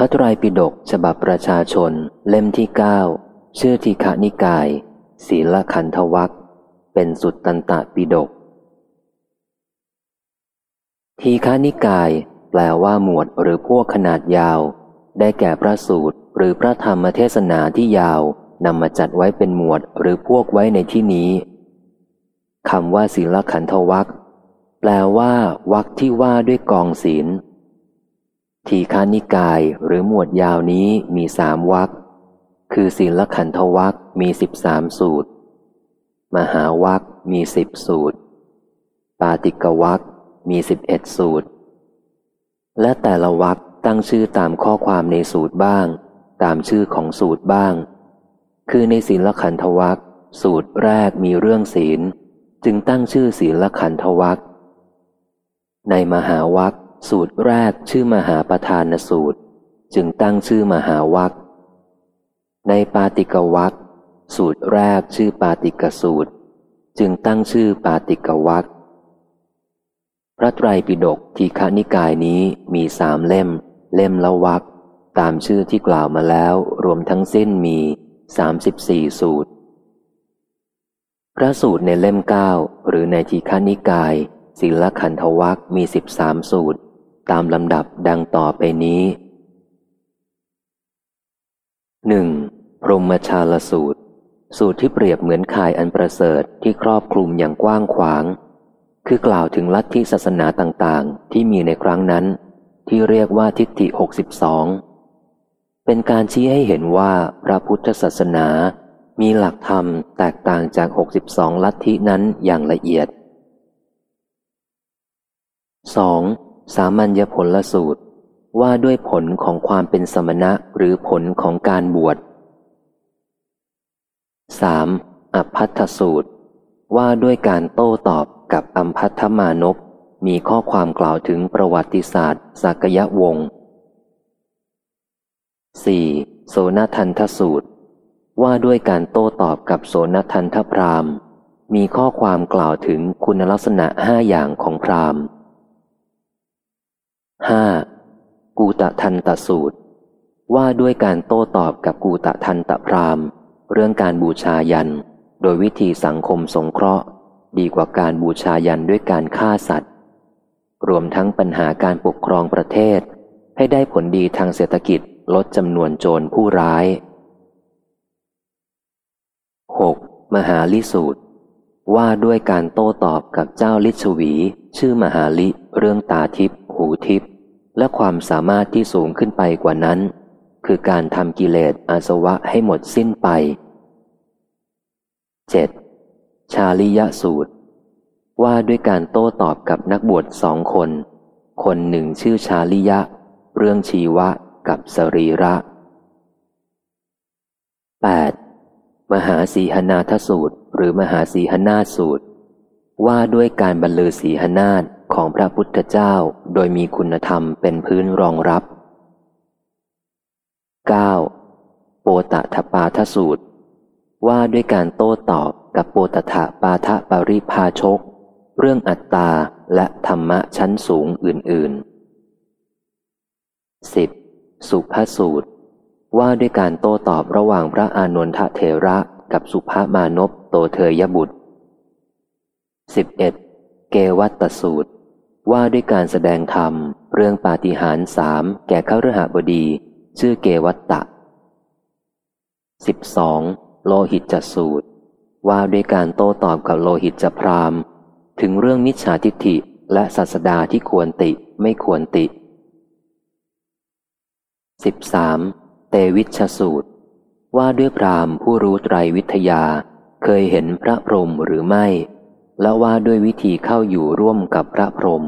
พระไตรปิฎกฉบับประชาชน เล่มที่เก้าชื่อทีฆนิกาย ศีลขันธวัคเป็นสุดตันตะปิฎกทีฆนิกาย แปลว่าหมวดหรือพวกขนาดยาว ได้แก่พระสูตร หรือพระธรรมเทศนาที่ยาวนำมาจัดไว้เป็นหมวดหรือพวกไว้ในที่นี้คำว่าศีลขันธวัคแปลว่าวักที่ว่าด้วยกองศีล ทีฆานิกายหรือหมวดยาวนี้มีสามวักคือศีลขันธวักมีสิบสามสูตร มหาวักมีสิบสูตร ปาติกวักมีสิบเอ็ดสูตร และแต่ละวักตั้งชื่อตามข้อความในสูตรบ้าง ตามชื่อของสูตรบ้าง คือในศีลขันธวักสูตรแรกมีเรื่องศีล จึงตั้งชื่อศีลขันธวักในมหาวัก สูตรแรกชื่อมหาประธานสูตร จึงตั้งชื่อมหาวักในปาติกวักสูตรแรกชื่อปาติกสูตร จึงตั้งชื่อปาติกวักพระไตรปิฎกทีฆนิกายนี้มีสามเล่ม เล่มละวักตามชื่อที่กล่าวมาแล้วรวมทั้งสิ้นมีสามสิบสี่สูตร พระสูตรในเล่มเก้าหรือในทีฆนิกายศิลขันธวักมีสิบสามสูตร ตามลำดับดังต่อไปนี้หนึ่งพรหมชาลสูตร สูตรที่เปรียบเหมือนข่ายอันประเสริฐที่ครอบคลุมอย่างกว้างขวาง คือกล่าวถึงลัทธิศาสนาต่างๆ ที่มีในครั้งนั้น ที่เรียกว่าทิฏฐิหกสิบสองเป็นการชี้ให้เห็นว่าพระพุทธศาสนามีหลักธรรมแตกต่างจากหกสิบสองลัทธินั้นอย่างละเอียด 2. สามัญญผลละสูตรว่าด้วยผลของความเป็นสมณะหรือผลของการบวช 3. อภัทสูตร ว่าด้วยการโต้ตอบกับอัมพัทมานพมีข้อความกล่าวถึงประวัติศาสตร์สักยะวงศ์ 4. โสนทันทสูตร ว่าด้วยการโต้ตอบกับโสนทันทพรามมีข้อความกล่าวถึงคุณลักษณะห้าอย่างของพรามณ์ 5. กูตะทันตสูตร ว่าด้วยการโต้ตอบกับกูตะทันตพรามเรื่องการบูชายัน โดยวิธีสังคมสงเคราะห์ ดีกว่าการบูชายันด้วยการฆ่าสัตว์ รวมทั้งปัญหาการปกครองประเทศ ให้ได้ผลดีทางเศรษฐกิจลดจำนวนโจรผู้ร้าย 6. มหาลิสูตร ว่าด้วยการโต้ตอบกับเจ้าลิชวี ชื่อมหาลิเรื่องตาทิพย์ หูทิพย์และความสามารถที่สูงขึ้นไปกว่านั้น คือการทำกิเลสอาสวะให้หมดสิ้นไป 7. ชาลิยสูตร ว่าด้วยการโต้ตอบกับนักบวชสองคน คนหนึ่งชื่อชาลิยะ เรื่องชีวะกับสรีระ 8. มหาสีหนาทสูตร หรือมหาสีหนาสูตร ว่าด้วยการบรรลือสีหนาฏ ของพระพุทธเจ้าโดยมีคุณธรรมเป็นพื้นรองรับ 9. โปตะทปาทสูตร ว่าด้วยการโต้ตอบกับโปตถะปาทะปริพาชก เรื่องอัตตาและธรรมะชั้นสูงอื่น ๆ 10. สุภาสูตร ว่าด้วยการโต้ตอบระหว่างพระอานนทเทระกับสุภามานพโตเทยบุตร 11. เกวัตตสูตร ว่าด้วยการแสดงธรรม เรื่องปาฏิหาริย์สามแก่ข้ารหบดี ชื่อเกวัตตะ 12. โลหิตจสูตร ว่าด้วยการโต้ตอบกับโลหิตจพราม ถึงเรื่องมิจฉาทิฏฐิและศาสดาที่ควรติไม่ควรติ 13. เตวิชสูตร ว่าด้วยพรามผู้รู้ไตรวิทยา เคยเห็นพระพรหมหรือไม่ และว่าด้วยวิธีเข้าอยู่ร่วมกับพระพรหม